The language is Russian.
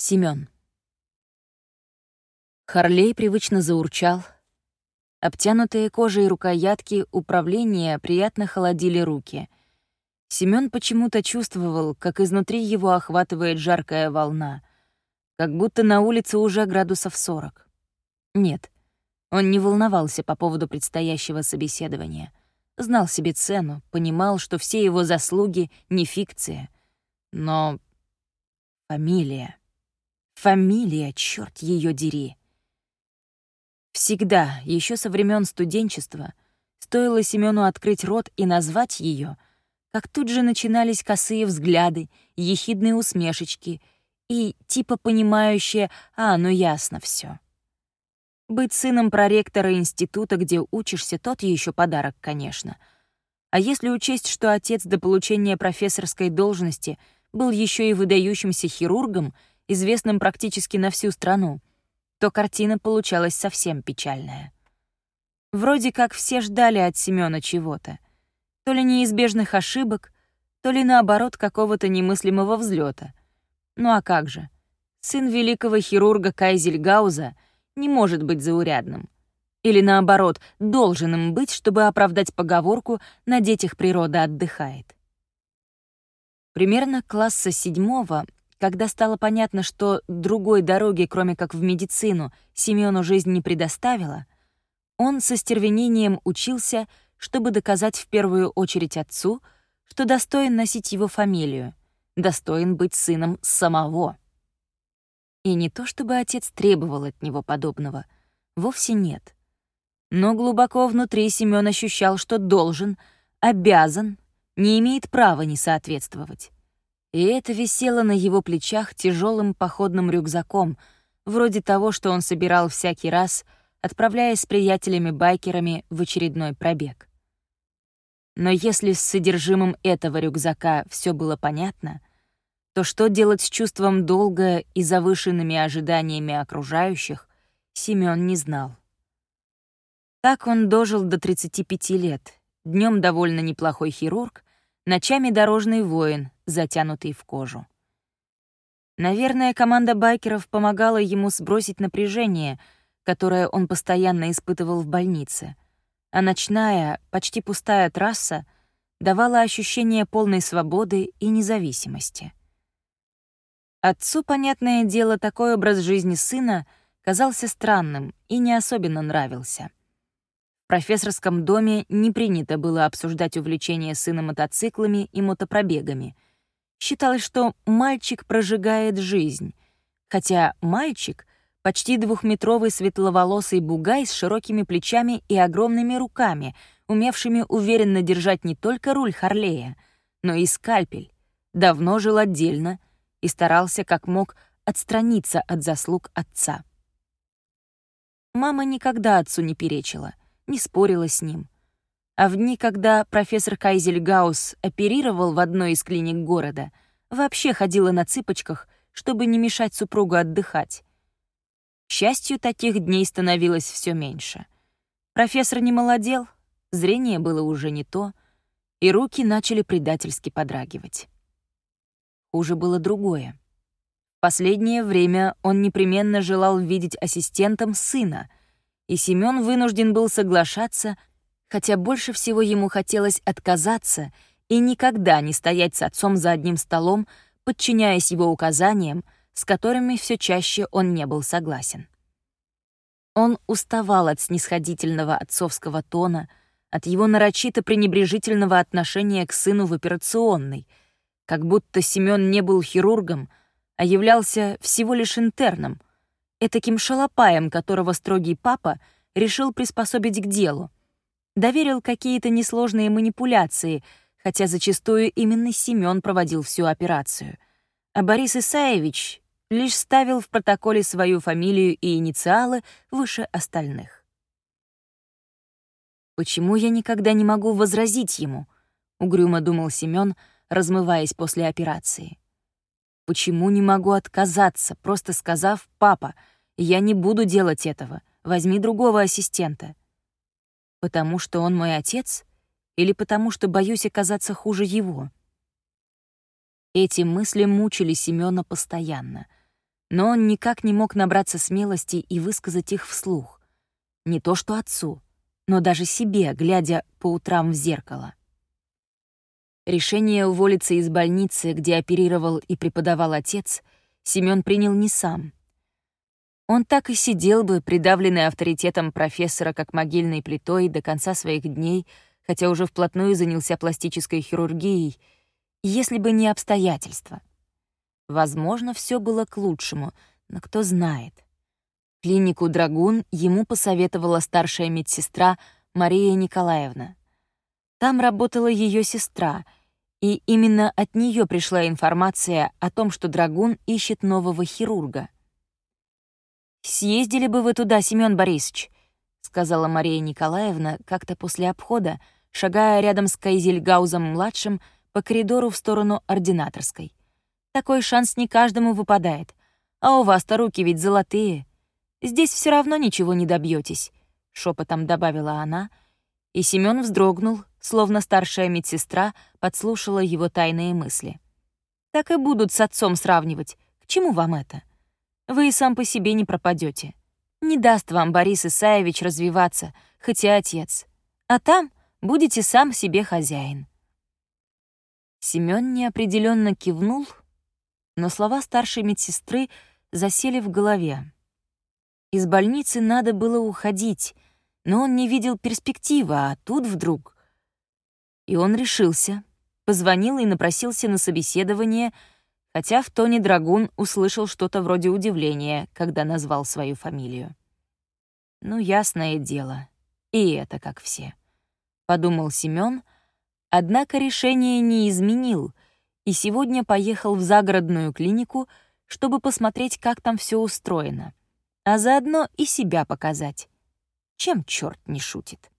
Семён. Харлей привычно заурчал. Обтянутые кожей рукоятки управления приятно холодили руки. Семён почему-то чувствовал, как изнутри его охватывает жаркая волна, как будто на улице уже градусов сорок. Нет, он не волновался по поводу предстоящего собеседования. Знал себе цену, понимал, что все его заслуги — не фикция. Но фамилия... Фамилия, черт ее дери. Всегда, еще со времен студенчества, стоило Семену открыть рот и назвать ее, как тут же начинались косые взгляды, ехидные усмешечки и типа понимающее «а, ну ясно все. Быть сыном проректора института, где учишься, тот еще подарок, конечно. А если учесть, что отец до получения профессорской должности был еще и выдающимся хирургом — известным практически на всю страну, то картина получалась совсем печальная. Вроде как все ждали от Семёна чего-то. То ли неизбежных ошибок, то ли наоборот какого-то немыслимого взлета. Ну а как же? Сын великого хирурга Кайзельгауза не может быть заурядным. Или наоборот, должен им быть, чтобы оправдать поговорку «на детях природа отдыхает». Примерно класса седьмого когда стало понятно, что другой дороги, кроме как в медицину, Семёну жизнь не предоставила, он со стервенением учился, чтобы доказать в первую очередь отцу, что достоин носить его фамилию, достоин быть сыном самого. И не то чтобы отец требовал от него подобного, вовсе нет. Но глубоко внутри Семён ощущал, что должен, обязан, не имеет права не соответствовать. И это висело на его плечах тяжелым походным рюкзаком, вроде того, что он собирал всякий раз, отправляясь с приятелями-байкерами в очередной пробег. Но если с содержимым этого рюкзака все было понятно, то что делать с чувством долга и завышенными ожиданиями окружающих, Семён не знал. Так он дожил до 35 лет, днем довольно неплохой хирург, ночами дорожный воин, затянутый в кожу. Наверное, команда байкеров помогала ему сбросить напряжение, которое он постоянно испытывал в больнице, а ночная, почти пустая трасса давала ощущение полной свободы и независимости. Отцу, понятное дело, такой образ жизни сына казался странным и не особенно нравился. Профессорском доме не принято было обсуждать увлечение сына мотоциклами и мотопробегами — Считалось, что мальчик прожигает жизнь, хотя мальчик — почти двухметровый светловолосый бугай с широкими плечами и огромными руками, умевшими уверенно держать не только руль Харлея, но и скальпель, давно жил отдельно и старался как мог отстраниться от заслуг отца. Мама никогда отцу не перечила, не спорила с ним — а в дни, когда профессор Кайзельгаус оперировал в одной из клиник города, вообще ходила на цыпочках, чтобы не мешать супругу отдыхать. К счастью, таких дней становилось все меньше. Профессор не молодел, зрение было уже не то, и руки начали предательски подрагивать. Хуже было другое. В последнее время он непременно желал видеть ассистентом сына, и Семён вынужден был соглашаться хотя больше всего ему хотелось отказаться и никогда не стоять с отцом за одним столом, подчиняясь его указаниям, с которыми все чаще он не был согласен. Он уставал от снисходительного отцовского тона, от его нарочито пренебрежительного отношения к сыну в операционной, как будто Семён не был хирургом, а являлся всего лишь интерном, этаким шалопаем, которого строгий папа решил приспособить к делу, доверил какие-то несложные манипуляции, хотя зачастую именно Семён проводил всю операцию. А Борис Исаевич лишь ставил в протоколе свою фамилию и инициалы выше остальных. «Почему я никогда не могу возразить ему?» — угрюмо думал Семён, размываясь после операции. «Почему не могу отказаться, просто сказав «папа, я не буду делать этого, возьми другого ассистента»?» Потому что он мой отец или потому что боюсь оказаться хуже его? Эти мысли мучили Семёна постоянно. но он никак не мог набраться смелости и высказать их вслух. Не то что отцу, но даже себе, глядя по утрам в зеркало. Решение уволиться из больницы, где оперировал и преподавал отец, Семён принял не сам. Он так и сидел бы, придавленный авторитетом профессора как могильной плитой до конца своих дней, хотя уже вплотную занялся пластической хирургией, если бы не обстоятельства. Возможно, все было к лучшему, но кто знает. Клинику «Драгун» ему посоветовала старшая медсестра Мария Николаевна. Там работала ее сестра, и именно от нее пришла информация о том, что «Драгун» ищет нового хирурга. «Съездили бы вы туда, Семён Борисович», — сказала Мария Николаевна как-то после обхода, шагая рядом с Кайзельгаузом-младшим по коридору в сторону ординаторской. «Такой шанс не каждому выпадает. А у вас-то руки ведь золотые. Здесь все равно ничего не добьетесь, шепотом добавила она, и Семён вздрогнул, словно старшая медсестра подслушала его тайные мысли. Так и будут с отцом сравнивать. К чему вам это? Вы и сам по себе не пропадете. Не даст вам Борис Исаевич развиваться, хоть и отец. А там будете сам себе хозяин. Семён неопределенно кивнул, но слова старшей медсестры засели в голове. Из больницы надо было уходить, но он не видел перспективы, а тут вдруг... И он решился, позвонил и напросился на собеседование, хотя в тоне Драгун услышал что-то вроде удивления, когда назвал свою фамилию. «Ну, ясное дело, и это как все», — подумал Семён, однако решение не изменил и сегодня поехал в загородную клинику, чтобы посмотреть, как там все устроено а заодно и себя показать. Чем черт не шутит?